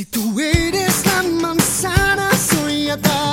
Si tú eres la manzana, soy Adán.